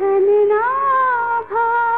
बंधन ना भा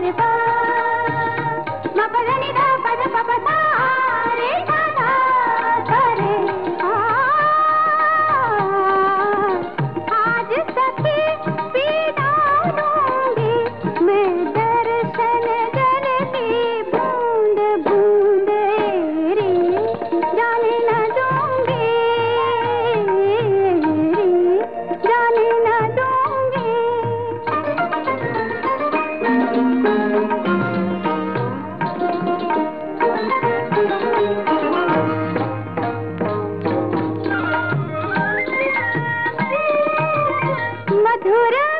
మరి పా మ పద ని పద. ప मधुर